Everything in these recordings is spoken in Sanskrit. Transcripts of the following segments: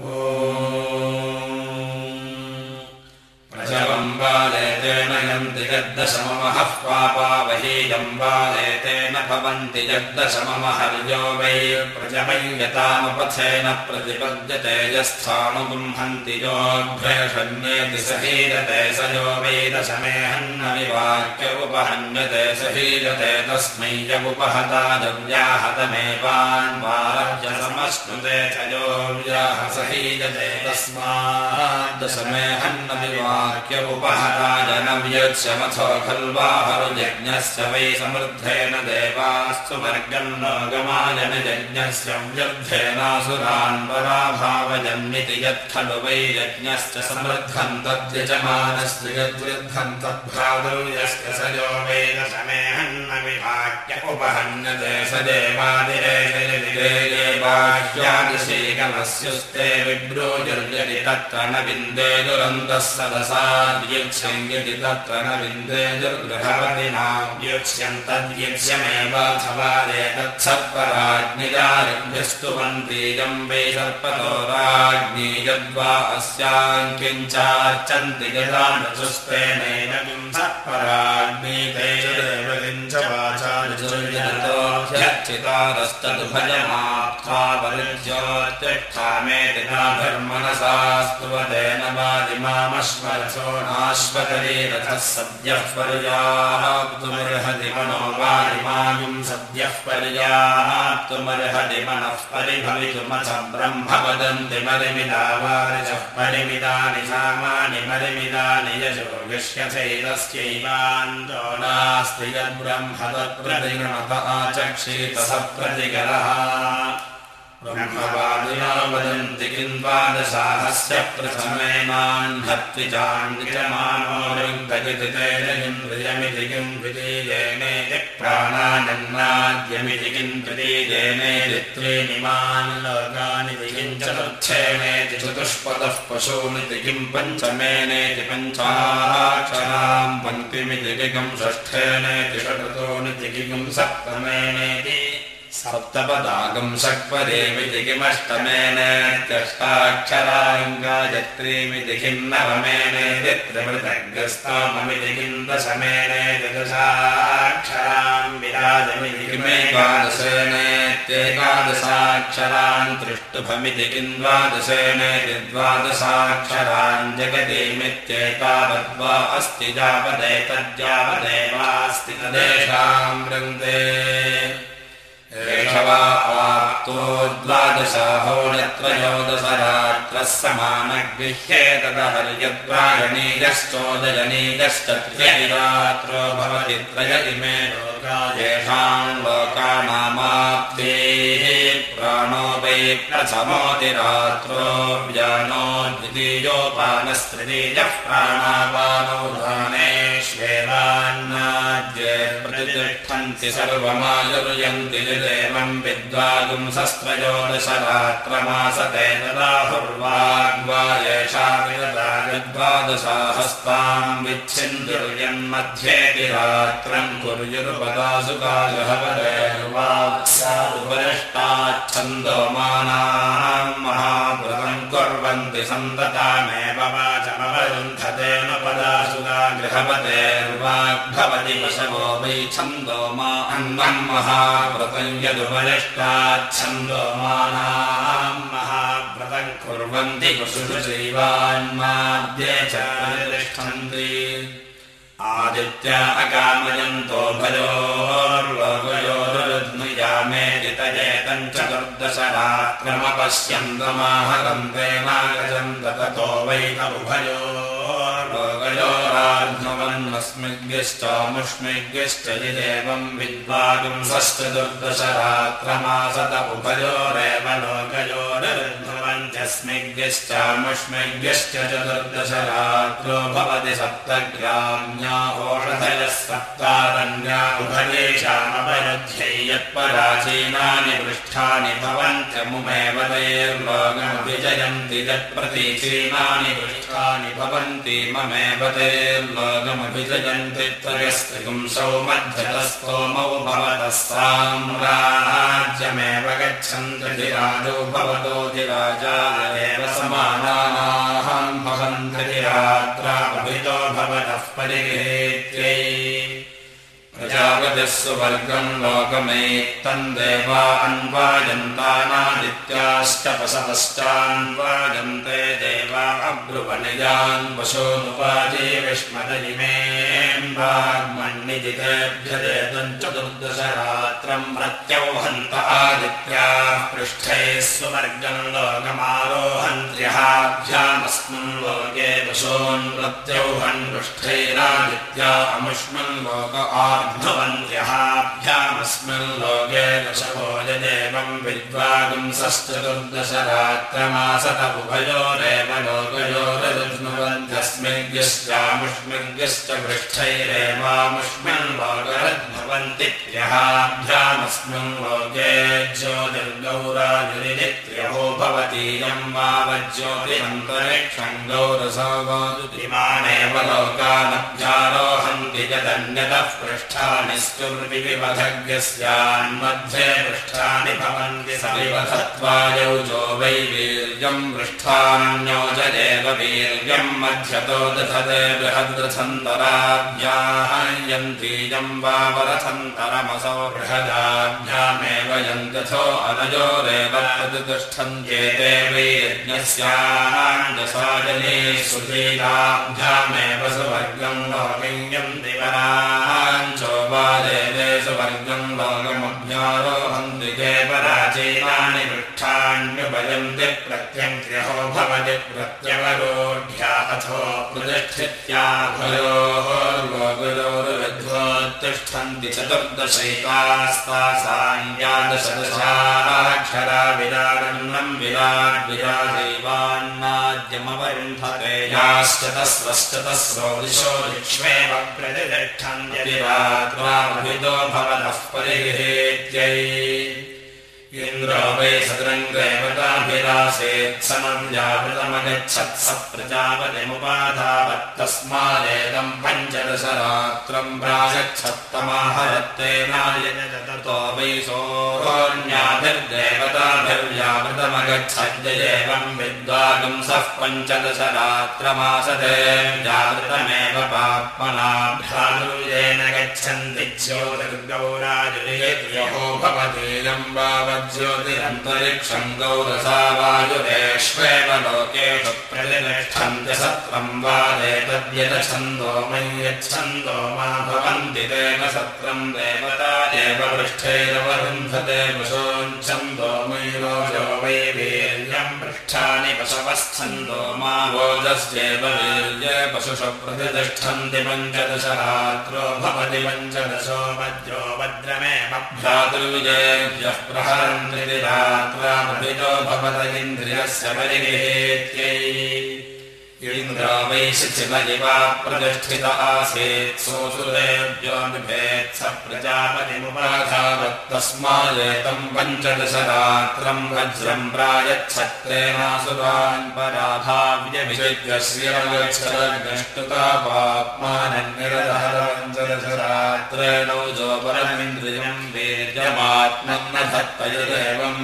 Oh. यद्दशममः पापावहीयम् बालेतेन भवन्ति यद्दशममहर्यो वै प्रजमय्यतामपथेन प्रतिपद्यते योऽभ्यषण्येति सहीयते स यो वै दशमेहन्नविवाक्य उपहन्यते सहीयते तस्मै यमुपहता जव्याहतमेवान्वारभ्यसमश्नुते च यो व्याह सहीयते तस्माद् दशमेहन्नविवाक्य उपहता जनव्य यच्छमथो खल्वाहरुयज्ञस्य वै समृद्धेन देवास्तु वर्गम् लोकमायन यज्ञस्य व्यर्थेनासुरान् पराभावजन्मिति यत्खलु वै यज्ञश्च समृद्धम् तद्यजमानस्य यद्वृद्धम् तद्भ्रातुर्यस्य स यो वेदसमेहन्न विभाग्य उपहन्यते स विब्रूजुर्यति तत्र न विन्दे दुरन्तः सदसाद्युच्छम् यदि तत्र न विन्देजुर्गृहपतिनाव्युच्यन्तद्युच्यमेवाधवादेतत्सत्पराज्ञिजारभ्यस्तुवन्तीयम् वै सर्पतो राज्ञी यद्वा अस्याम् किञ्चार्चन्ति यदा न सुस्तेनैन किम् सत्पराज्ञीते च वाचार्चितारस्तदुभजमाप्त्वा परिज्योतिष्ठामेति धर्मनसास्तुवतेन वादिमामश्वरसो नाश्वतरीरथः सद्यः पर्याप्तुमर्हति मनो वारिमायुम् सद्यः परिमिदानि सामानि मरिमिदानि यशो विष्यथैलस्यैवान्तो नास्ति यद्ब्रह्म तत्प्रतिगणत आचक्षेत सप्रतिगरः ब्रह्मवादिना वदन्ति तृतीयेनेति त्रीणिमान् लोकानिति किम् चतुर्थेनेति चतुष्पदः पशूनिति किम् पञ्चमेनेति पञ्चाक्षराम् पङ्क्तिमिति किम् षष्ठेनेति षटतोनिति किम् सप्तमेनेति सप्तपदागम् षट्पदेमिति किमष्टमेनेत्यष्टाक्षराङ्गायत्रीमिति किम् नवमेनेति त्रिमृतग्रस्ताममिति किम् दशमेनेति दशाक्षराम् विराजमिति किमेकादशेनेत्येकादशाक्षरान् त्रिष्टुभमिति किम् द्वादशेनेति द्वादशाक्षरान् जगतीमित्येतावद्वा अस्ति यावदेतद्यावदेवास्ति तदेषाम् वृन्दे आप्तो द्वादशाहोणत्रयोदशरात्रः समानगृह्येतदहर्यद्वारणीयश्चोदयनीयश्च त्र्यरात्रो भवति त्रय इमे लोका येषाम् लोकानामाप्तेः प्राणो वै प्रथमोतिरात्रो व्यानो द्वितीयोपानस्तृतीयः प्राणापानो दानेष्वेवान्नाद्ये प्रतिष्ठन्ति सर्वमायुर्यन्ति येषा विद्वादशाहस्ताम् विच्छिन्दुर्यन्मध्येति रात्रम् कालहपदेर्वाक्सादुपरिष्टाच्छन्दो मानाम् महाव्रतम् कुर्वन्ति सन्ततामेव वाचमवरुन्धतेन पदासुगा गृहपतेर्वाग्भवति पशवो वै छन्दो मा अन्नम् महाव्रतम् यदुपरिष्टाच्छन्दो मानाम् महाव्रतम् कुर्वन्ति पशुषु चैवान्माद्ये च प्रतिष्ठन्ति। आदित्य अकामयन्तो भयोर्लोकयोरुद्नुयामेदितयेतम् चतुर्दशरात्रमपश्यन्तमाहरन्तेनागजम् ततो वैतमुभयो लोकयोराध्नुवन्नस्मिज्ञश्चामुष्मिज्ञश्च यदेवम् विद्वागुंसश्चतुर्दशरात्रमासत उभयोरेव लोकयोरर्ध्नुवन्त्यस्मिज्ञश्चामुष्मिज्ञश्च चतुर्दशरात्रो भवति सप्तग्राम्या ओषधयः सप्तारण्या उभयेषामपरुध्यै यत्पराचीनानि पृष्ठानि भवन्त्यमुमेव तैर्लोकमभिजयन्ति यत्प्रतीचीनानि पृष्ठानि भवन्ति ममेव तैर्लोकमभिजयन्ति त्वयस्त्रिपुंसौ मध्यतस्तोमौ भवतः साम्राज्यमेव गच्छन्ति। राजौ भवतोऽधिराजा एव समानानाहम् भवन्ति। रात्राभितो भवतः परिगृहेत्यै प्रजापतिः सुवर्गम् लोकमेत्तम् देवा अन्वाजन्तानादित्याश्च पशवश्चान्वाजन्ते देवा विस्मदयिमेम्बाग्मण्डिजितेभ्यदेतम् चतुर्दशरात्रम् प्रत्यौहन्त आदित्याः पृष्ठे सुवर्गम् लोकमारोहन्त्र्यहाभ्यामस्मिन् लोके पशून् प्रत्यौहन् पृष्ठैरादित्या अमुष्मन् लोक आ न्त्यहाभ्यामस्मिन् लोके दशभोजदेवम् विद्वागुंसश्चतुर्दशरात्रमासत उभयोरेव लोकयोरनुवन्त्यस्मिज्ञश्चामुष्मिज्ञश्च पृष्ठैरेवामुष्मिन् लोकरद्भवन्ति त्र्यहाभ्यामस्मिन् लोके ज्योतिर्गौरायुरित्र्यहो भवतीयम् वावज्योतिरन्तरिक्षम् गौरसौवादुतिमानेव लोकानभ्यारोहन्ति यदन्यतः पृष्ठ ष्ठानिस्तुर्विविवधज्ञस्यान्मध्ये पृष्ठानि भवन्ति सविवधत्वायौ जो वै वीर्यम् पृष्ठान्योजदेव वीर्यम् मध्यतो दधते बृहद्रथन्तराभ्याहयन्तीयम् वावरथन्तरमसौ बृहदाभ्यामेव यन्त्यथो अनयोरेव प्रतिष्ठन्त्येते वैर्यज्ञस्यान्दसाजने सुधीराभ्यामेव सुवर्गम् लोकियम् दिवराञ्च देवेषु वर्गम् लोकमभ्यारोहन्ति पराचीनानि पृष्ठान्युपयन्ति प्रत्यङ्क्र्यहो भवति प्रत्यवरोढ्या अथो प्रतिष्ठित्याघयोः लोकयोर्विध्वोत्तिष्ठन्ति चतुर्दशैकास्तासाञ्जादशदशाक्षरा विरारन्नम् विराट् विराजैवान्नाद्यमवरुन्धते याश्च तस्वश्च दिशो भवतः परिगृहेत्यै इन्द्रो वै सदृङ्गैवताभिरासेत्समव्यावृतमगच्छत् स प्रजापतिमुपाधावत्तस्मादेदम् पञ्चदशरात्रम् प्रागच्छत्तमाहरत्तेनायतो वै सोऽन्याभिर्देवताभिर्व्यावृतमगच्छद्येवम् विद्वागम् सः पञ्चदशरात्रमासते जागृतमेव पाप्मनाभ्यादुर्येन गच्छन्ति वावत् ज्योतिरन्तरिक्षम् गौरसा वायुरेष्वेव लोकेषु प्रतिष्ठन्ति सत्रम् वादेतद्यच्छन्दो मय्यच्छन्दो मा भवन्ति तेन सत्रम् देवता एव पृष्ठैरवरुन्धते पशोच्छन्दो मयिरोजो वै पशवस्थन्दो मा वोजस्येव वीर्ये पशुषु प्रतिष्ठन्ति पञ्चदशरात्रो भवति पञ्चदशो वज्रो वज्रमेव भ्रातृविजयेभ्यः प्रहर रात्रामभितो भवत इन्द्रियस्य परिगृहेत्यै इन्द्रो वैशिशिवलिवा प्रतिष्ठित आसीत् सूसुरेभ्योऽनुभेत्स पञ्चदश रात्रम् वज्रम् प्रायच्छत्रेणासुरान् पराभाव्यभिषिद्यश्रियवक्षरगष्टुतापात्मानन्निरदहरपञ्चदशरात्रेणौजोपरमिन्द्रियम् वीर्यमात्मम् न धत्तयुरेवम्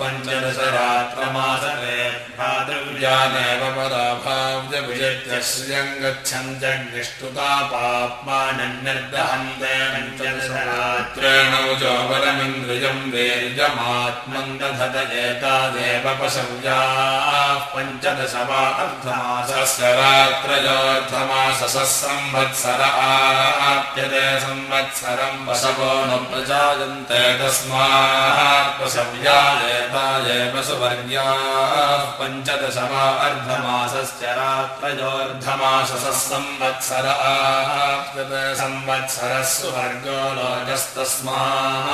पञ्चदश रात्रमासरे भ्रातृव्यानेव पराभाव्यभिषिद्यश्रियम् गच्छन् जग्निष्टुतापाप्मानन्निर्दहन्तेणौ चोबलमिन्द्रियम् वीर्यमात्मन् दधत एतादेव पशव्याः पञ्चदश वा अर्धमासस्य रात्रयोऽर्धमाससः संवत्सर आप्यते संवत्सरम् वसवो न प्रजायन्ते तस्मात् पशव्यादेतादेव सुवर्ग्याः पञ्चदश वा संवत्सर आप्यते संवत्सरः सुवर्गो लोकस्तस्मात्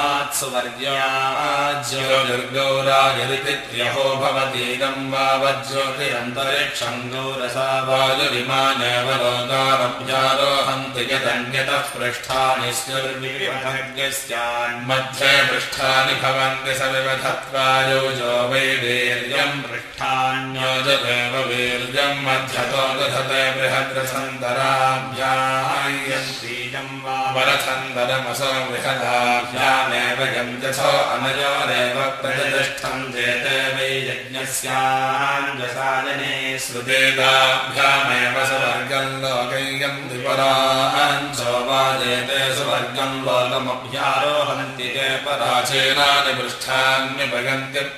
त्र्यहो भवतीदम् वावज्योतिरन्तरिक्षम् गौरसा वायुरिमानेव लोकारभ्यारोहन्ति यदन्यतः पृष्ठानि स्युर्विविधज्ञस्यान्मध्ये पृष्ठानि भवन्ति स विवधत्वायो जो वै वीर्यम् पृष्ठान्योजदेव वीर्यम् मध्यतो दधते बृहद्रसन्तराभ्यायन्तीयम् वा वरथन्दरमसोबृहदाभ्यामेव यञ्जथो अनयोरेव प्रतिष्ठम् जेते वै यज्ञस्याञ्जसायने श्रुतेदाभ्यामेव सुवर्गम् द्विपराञ्चो वा जेते सुवर्गम् लोकमभ्यारोहन्ति ते पराचीनानि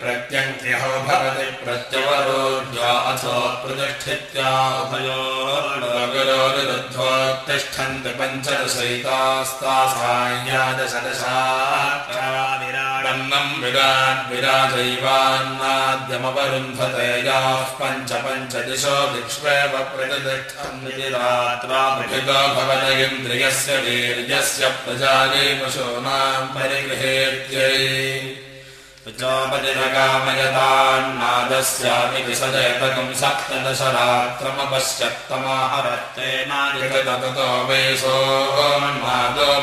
प्रत्यङ्क्रियो भवति प्रत्यवरोध्या अथो प्रतिष्ठित्या पञ्चदशैतास्ता विराजैवान्नाद्यमवरुन्धते याः पञ्च दिक्ष्वेव प्रतिष्ठन्ति रात्राभितो भवत इन्द्रियस्य वीर्यस्य प्रजाले पशूनाम् परिगृहेत्यै प्रजापतिरकामयतान्नादस्यापि विसजयतकम् सप्तदशरात्रमपश्यत्तमाहरत्तेनादिगततो वेशोन्नादो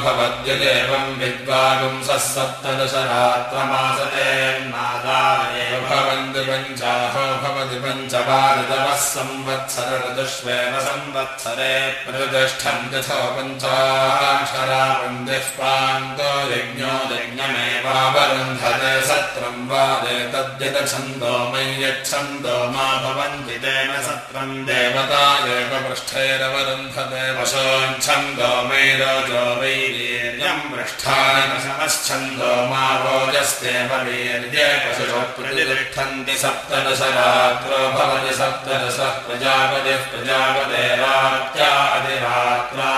भवद्यदेवम् विद्वागुंसः सप्तदशरात्रमासतेन्नादाय भवन्ति पञ्चाहो भवति पञ्चभारतवः संवत्सर ऋतुष्वेव संवत्सरे प्रतिष्ठन्त्यथो पञ्चाक्षरा पञ्चः पान्तो यज्ञो यज्ञमेवावरुन्धते सत् सत्रम् वादे तद्यतछन्दो मयि यच्छन्दो मा भवन्ति तेन सत्रम् देवता एव पृष्ठैरवरुन्धते वशोच्छन्दो मयि रोजो वै वीर्यम् पृष्ठानि समच्छन्दो मा रोजस्तेव वीर्ये पशुषो प्रतिष्ठन्ति सप्तदशरात्रो भवति सप्तदशः प्रजापतिः प्रजापतेरात्या अधिरात्रा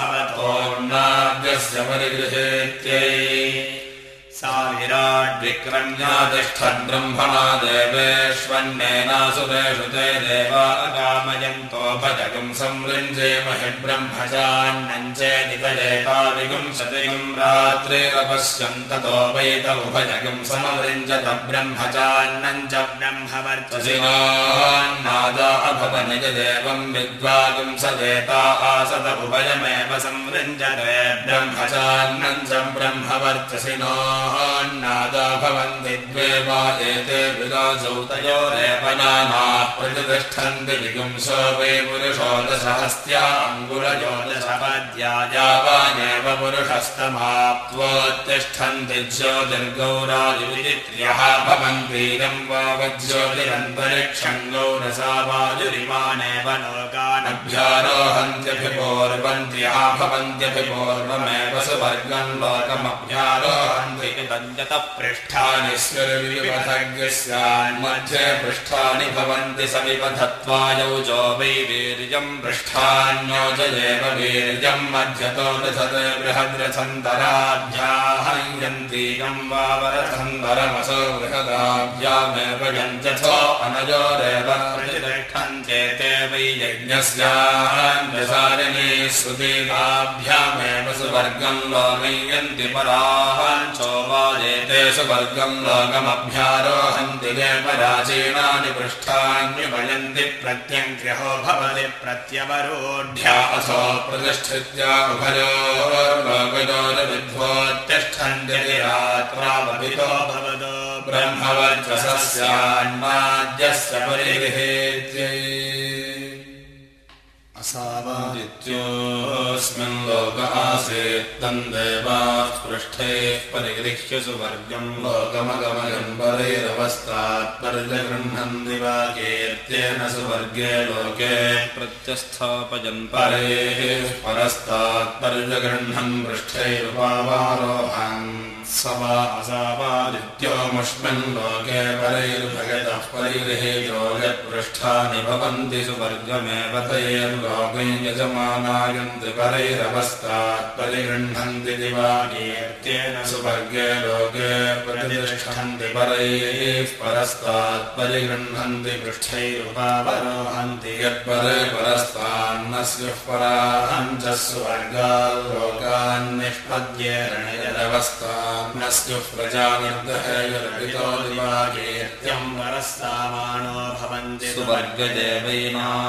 भवतोन्नाद्यस्य परिगृहेत्यै सा विराड्विक्रम्यातिष्ठद्ब्रह्मणा देवेष्वन्नेनासुरेषु ते देवा अगामयन्तो भजगम् संवृञ्जेमहि ब्रह्मचान्नञ्चेदितजेताविगुंसतिगुम् रात्रिरपश्यन्ततो वैतौ भजगम् समवृञ्जत ब्रह्मचान्नञ्च ब्रह्मवर्चसिनान्नादा अभवनिजदेवम् विद्वागुंसदेता आसत उभयमेव संवृञ्जते ब्रह्मचान्नञ्च ब्रह्मवर्चसिनो भवन्ति द्वे वा एते विराजौ तयोरेपनानाः प्रतिष्ठन्ति विगुंसो वै पुरुषोदशहस्त्या अङ्गुलयोदशपद्या यावानेव पुरुषस्तमाप्त्वोत्तिष्ठन्ति ज्योतिर्गौरायुरित्र्यः भवन्तीरम् वावज्योतिरन्तरिक्षम् गौरसा वायुरिमानेव लोकानभ्यारोहन्त्यभिपूर्वन्त्र्यः भवन्त्यभिपूर्वमेव सुवर्गम् लोकमभ्यारोहन्ति पृष्ठानि स्वर्विपथज्ञस्यान्मध्ये पृष्ठानि भवन्ति सविपथत्वायौ जो वै वीर्यम् पृष्ठान्योजयेव वीर्यम् मध्यतो रथत् बृहद्रथन्तराभ्याहयन्तीयम् वावरथन्तरमसो बृहदाभ्यामेव यञ्जथो अनयोरेव प्रतिष्ठन्त्येते वै यज्ञस्यान्यसारिणी श्रुतीकाभ्यामेव सुवर्गम् लोमयन्ति पराञ्चो वाजेते सुवर्गम् लोकमभ्यारोहन्ति ते पराचीनानि पृष्ठान्युपयन्ति प्रत्यङ्ग्रहो भवति प्रत्यवरोढ्या असो प्रतिष्ठित्या परिगृहेत्यै असावादित्योऽस्मिन् लोक आसीत् तम् देवास्पृष्ठैः परिगृह्य सुवर्गम् लोकमगमयम् परैरवस्तात्पर्यगृह्णन्ति वा कीर्त्येन सुवर्गे लोके प्रत्यस्थापयन् परेः परस्तात्पर्यगृह्णन् पृष्ठैरुपावारोहन् स वा असावादित्योमुष्मिन् लोके परैर्भगतः परिगृहे योगपृष्ठानि भवन्ति सुवर्गमेव तैर्लोके यजमानायन्ति परैरवस्तात् परिगृह्णन्ति सुवर्गे लोके प्रतिष्ठन्ति परैः परस्तात् पृष्ठैरुपावरोहन्ति यत्परे स्युः प्रजानिर्दहेयर्पितो दिवाकीर्त्यम् परस्तामानो भवन् सुवर्गदेवैनाम्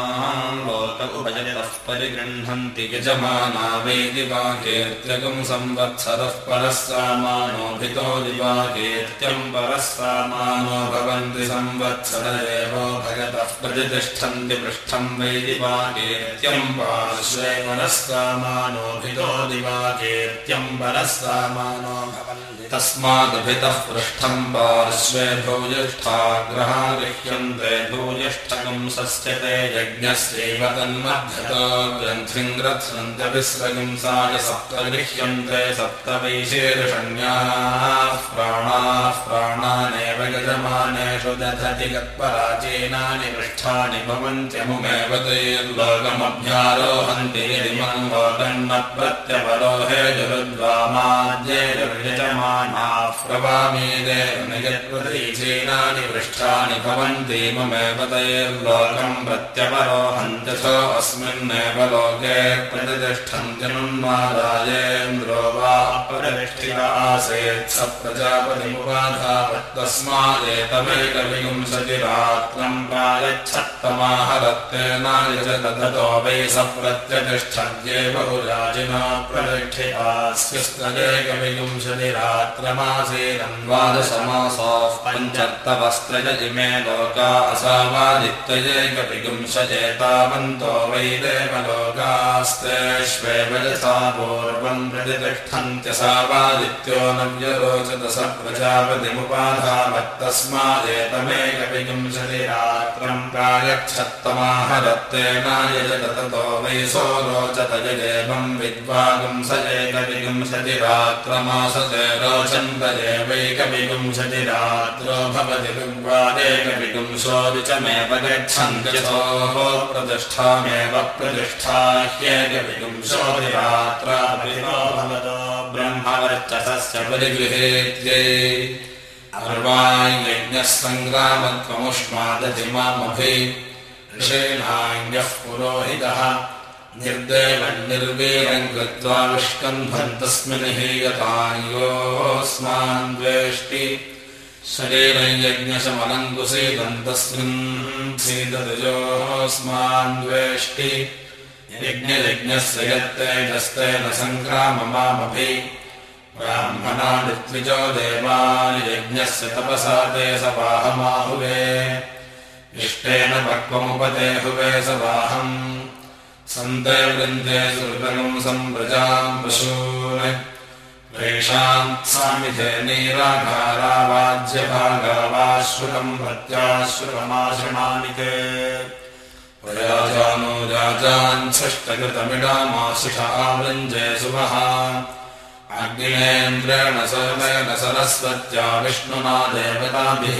लोक उपजतः परिगृह्णन्ति यजमाना वै दिवाकेत्यगम् संवत्सरः परः सामानोभितो दिवाकेत्यम् परः सामानो भवन्ति संवत्सर एवो भगतः प्रतिष्ठन्ति पृष्ठम् वै दिवाकेत्यम् पार्श्वे परः सामानोभितो दिवाकेत्यम् परः सामानो भवन्ति तस्मादभितः पृष्ठम् पार्श्वे भूयिष्ठाग्रहा गृह्यन्ते भूयिष्ठकम् सस्यते यज्ञस्यैव तन्मध्यतो ग्रन्थिम् ग्रथ्यन्तविस्रगिंसाय सप्त गृह्यन्ते सप्त वैशीर्षण्याः प्राणाः प्राणानेव यजमानेषु दधति गत्पराचीनानि पृष्ठानि भवन्त्यमुमेव तैर्लोकमभ्यारोहन्ति यदिमम् लोकन्न प्रत्यपरोहे जुरुद्वामाद्यैर्यजमान् प्रवामीदेवनियत्प्रतीचीनानि पृष्ठानि भवन्ति ममेव तैर्लोकम् प्रत्यपरोहन्त्यथ अस्मिन्नेव लोके प्रतिष्ठन्त्यनुन्मादायेन्द्रो वा प्रतिष्ठित आसेत् स प्रजापतिमुपाधावत्तस्मादेतमेकविंशतिरात्रम् प्रायच्छत्तमाहरत्तेनायज ततो वै स प्रत्यतिष्ठद्ये बहुराजिना प्रतिष्ठितास्यस्तदेकविंशतिरात्रमासेनन्वादशमासाः पञ्चर्तवस्त्रज इमे लोका असावादित्यजेकविगुंशजेतावन्तो वै देवलोकास्तेष्वेव यथा पूर्वम् प्रतिष्ठन्त्यसावादित्यो न व्यरोचत स प्रजापतिमुपाधावत्तस्मादेतमेकविगुंशतिरात्रम् प्रायक्षत्तमाहरत्तेनायजत ततो वै सो रोचत यजेवम् विद्वागुंस एवैकविगुंशतिरात्रो भवति विद्वादेकविगुंशोदिचमेव गच्छन्त्यथोः प्रतिष्ठामेव प्रतिष्ठा ह्येकविगुंशोदिरात्राभितो भवतो ब्रह्मवर्चसस्य परिगृहेत्यै अर्वाञ्यज्ञः सङ्ग्रामत्वमुष्मादधिमामभि ऋषेणाङ्गः पुरोहितः निर्देवन्निर्वीरम् कृत्वा विष्कन्धम् तस्मिन् हेयतायोऽस्मान् द्वेष्टि। शरीरम् यज्ञशमनम् कुसीदम् द्वेष्टि। यज्ञयज्ञस्य यत्तेजस्तेन सङ्क्राममामभि। तपसा ते सवाहमाहुवे इष्टेन पक्वमुपते हुवे सवाहम् सन्ते वृन्दे सुकृतगम् सम्प्रजाम् ते प्रयाजानो राजाञ्छष्टकृतमिडामाशिषा वृञ्जे सुमः अग्निनेन्द्रेण सोमेन सरस्वत्या विष्णुना देवताभिः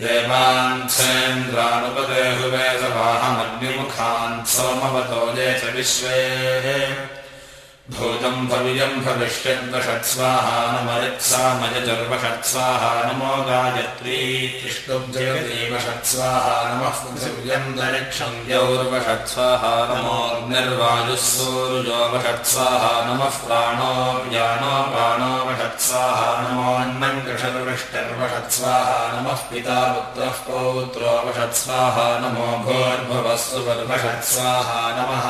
देवान्सेन्द्रानुपदेहुवेशवाहमग्निमुखान् सोमवतो ये च विश्वे भूतम् भवियम् भविष्यद्वषत्स्वाहा नमरित्सामयजुर्वषत्स्वाहा नमो गायत्री तिष्ठुब्जयदेवषत्स्वाहा नमः पृथिव्यन्तरिक्षम् द्यौर्वषत्स्वाहा नमोऽग्निर्वायुः सूर्यो वषत्स्वाहा नमः प्राणो व्यानो प्राणो वषत्स्वाहा नमोऽन्नम् कृषर्वृष्टिर्वषत्स्वाहा नमः पिता पुत्रः पौत्रो वषत्स्वाहा नमो भोर्भुवः सुवर्वषत्स्वाहा नमः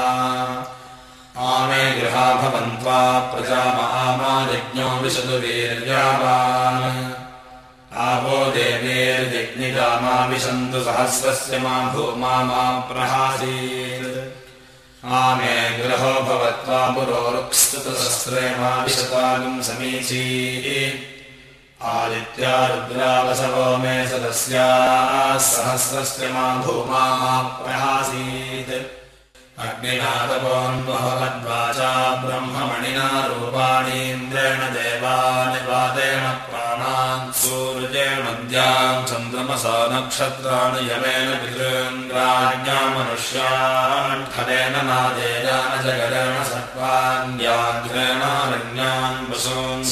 आमे गृहा भवन्त्वा प्रजामा यज्ञो विशतु वीर्यावान् आवो देवेर्यज्ञिजामा विशन्तु सहस्रस्य मा भूमा मा प्रहासीत्। आमे गृहो भवत्वा पुरोरुक्स्तुतसहस्रे मा विशतागम् समीची आदित्या रुद्रावसवो मे सदस्याः सहस्रस्य मा भूमा मा प्रहासीत् अग्निनादपोन्वहवद्वाचा ब्रह्ममणिना रूपाणीन्द्रेण देवानि वादेन प्राणान् सूर्येण द्याम् चन्द्र नमसा नक्षत्राणि यमेन पितॄन्द्राज्ञा मनुष्यान् फलेन नादेन जगरेण सर्वान्याघ्रेणारण्यान् वसून्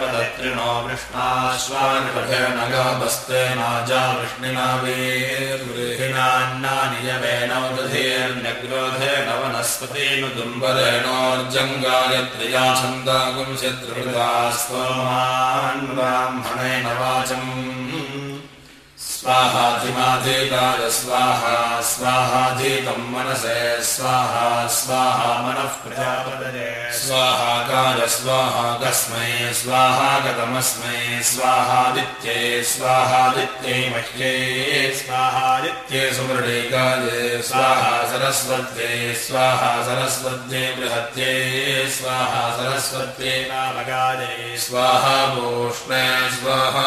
पदत्रिणो वृष्णाश्वान् पठेन गावस्ते नाजा वृष्णिना वीर्गृहिणान्नानि यमेन उदधीर्ण्यग्रोधेन वनस्पतेन दुम्बरेणोर्जङ्गायत्रिया छन्दागुंशत्रिवृता स्तोमान् ब्राह्मणेन वाचम् स्वाहाधिमाधीताय स्वाहा स्वाहाधीतम् मनसे, स्वाहा स्वाहा मनः प्रजापदये स्वाहाकाय स्वाहा कस्मै स्वाहा गतमस्मै स्वाहादित्ये स्वाहादित्यै मह्ये स्वाहादित्ये सुमृडेकाये स्वाहा सरस्वत्ये स्वाहा सरस्वत्ये बृहत्ये, स्वाहा सरस्वत्ये नामगाये। स्वाहा भूष्णे, स्वाहा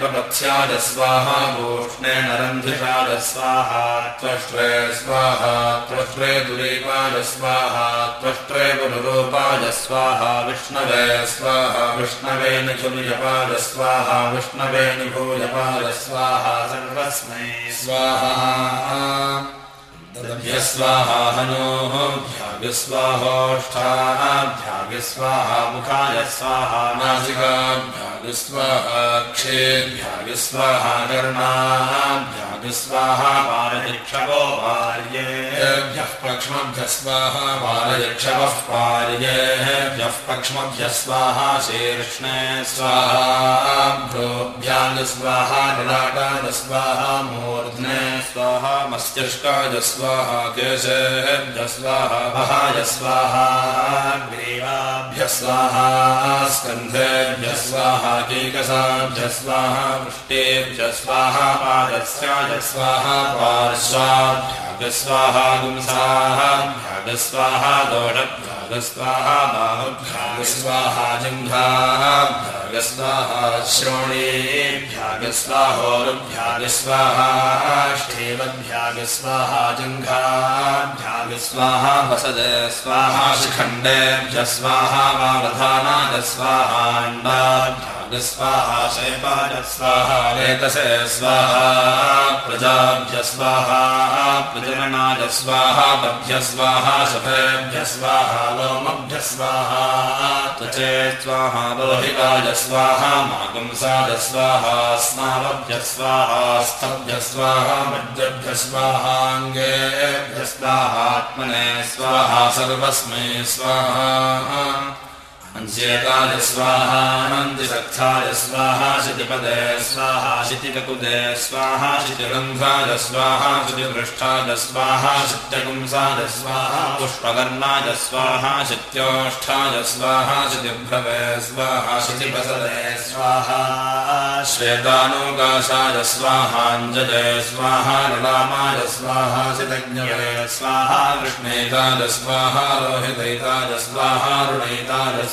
प्रपथ्याय स्वाहा भूष्णेन रन्धिषाद स्वाहा त्वष्ट्रे स्वाहा त्वष्ट्रे दुरीपाद स्वाहा त्वष्ट्रे पुनरूपाद स्वाहा विष्णवे स्वाहा विष्णवे निखुलयपाद स्वाहा विष्णवे निभूयपाद स्वाहा सर्वस्मै स्वाहा दभ्यस्वाहा हनोः भ्यागस्वाहोष्ठाभ्यागस्वाहा मुखाय स्वाहा नासिकाभ्यागस्वाहा क्षेभ्यागस्वाहा कर्णाभ्यागस्वाहा पारयक्षवो पार्येभ्यः पक्ष्मभ्यः स्वाहा पारयक्षवः पार्येभ्यः पक्ष्मभ्यः शीर्ष्णे स्वाहा ललाटाय स्वाहा मूर्ध्ने स्वाहा मस्तिष्काय स्वाहा केशेभ्य स्वाहा महाय स्वाहा ग्रीवाभ्य स्वाहा स्कन्धेभ्य स्वाहा, कीकसाभ्यः स्वाहा पृष्टेभ्यः स्वाहा, पादस्याय स्वाहा पार्श्वाभ्याग स्वाहा गुंसाः भ्याग स्वाहा दोषभ्याग स्वाहा बाहुभ्याग स्वाहा जङ्घाः भ्याग स्वाहा श्रोणीभ्याग स्वाहोरुभ्याग स्वाहाष्ठेवभ्याग स्वाहा जङ्घाभ्याग स्वाहा वसदे स्वाहा शिखण्डेभ्यः स्वाहा वावधानाय स्वाहा शैपाय स्वाहा रेतसे स्वाहा प्रजाभ्य स्वाहा प्रजननाय स्वाहा बभ्य स्वाहा शफेभ्य स्वाहा लोमभ्य स्वाहा त्वचे स्वाहा लोहिताय स्वाहा मागुंसाय स्वाहा स्नावभ्य स्वाहा स्तभ्य स्वाहा मज्जभ्य स्वाहाङ्गेभ्य स्वाहात्मने स्वाहा सर्वस्मै स्वाहा अन्स्येताय स्वाहा नन्दिसक्थाय स्वाहा शितिपदे स्वाहा शितिककुदे स्वाहा शितिगन्धाय स्वाहा शितिपृष्ठाय स्वाहा शित्यगुंसाय स्वाहा पुष्पकर्णाय स्वाहा शित्योष्ठाय स्वाहा शितिभ्रवे स्वाहा शितिपसदे स्वाहा श्वेतानुकाशाय स्वाहाञ्जये स्वाहा ललामाय स्वाहा शितज्ञवे स्वाहा कृष्णेताय स्वाहा रोहितैताय स्वाहा रुणैताय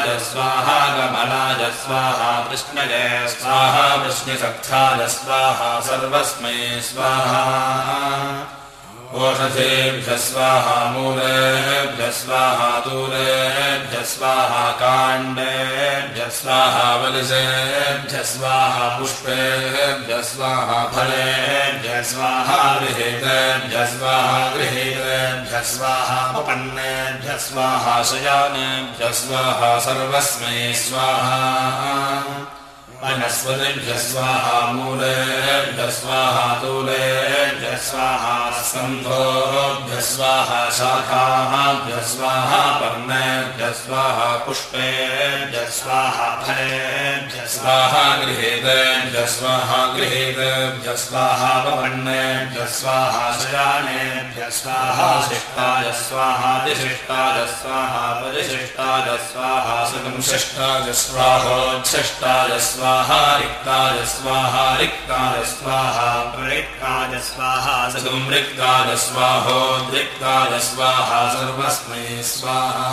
स्वाहा श्यामाय स्वाहा श्यामाय स्वाहा पागलाय स्वाहा वृष्णिसक्थाय स्वाहा सर्वस्मै स्वाहा ओषधेभ्यः स्वाहा मूलेभ्यः स्वाहा दूरेभ्यः स्वाहा काण्डेभ्यः स्वाहा वलिसेभ्यः स्वाहा पुष्पेभ्यः स्वाहा फलेभ्यः स्वाहा गृहीतेभ्यः स्वाहा गृहीतेभ्यः स्वाहा उपन्नेभ्यः स्वाहा शयानेभ्यः स्वाहा सर्वस्मै स्वाहा वनस्पतिभ्यः स्वाहा मूलेभ्यः स्वाहा तूलेभ्यः स्वाहा स्कन्धोभ्यः स्वाहा शाखाभ्यः स्वाहा पर्णेभ्यः स्वाहा पुष्पेभ्यः स्वाहा फलेभ्यः स्वाहा गृहेतेभ्यः स्वाहा गृहेतेभ्यः स्वाहा पवर्णेभ्यः स्वाहा शयानेभ्यः स्वाहा शिष्टाय स्वाहा दिशिष्टाय स्वाहा परिशिष्टाय स्वाहा सुखं शिष्टाय स्वाहोच्छिष्टाय स्वाहा स्वाहा रिक्ताय स्वाहा रिक्ताय स्वाहा प्ररिक्ताय स्वाहा सुमृक्ताय स्वाहोद्रिक्ताय स्वाहा। सर्वस्मै स्वाहा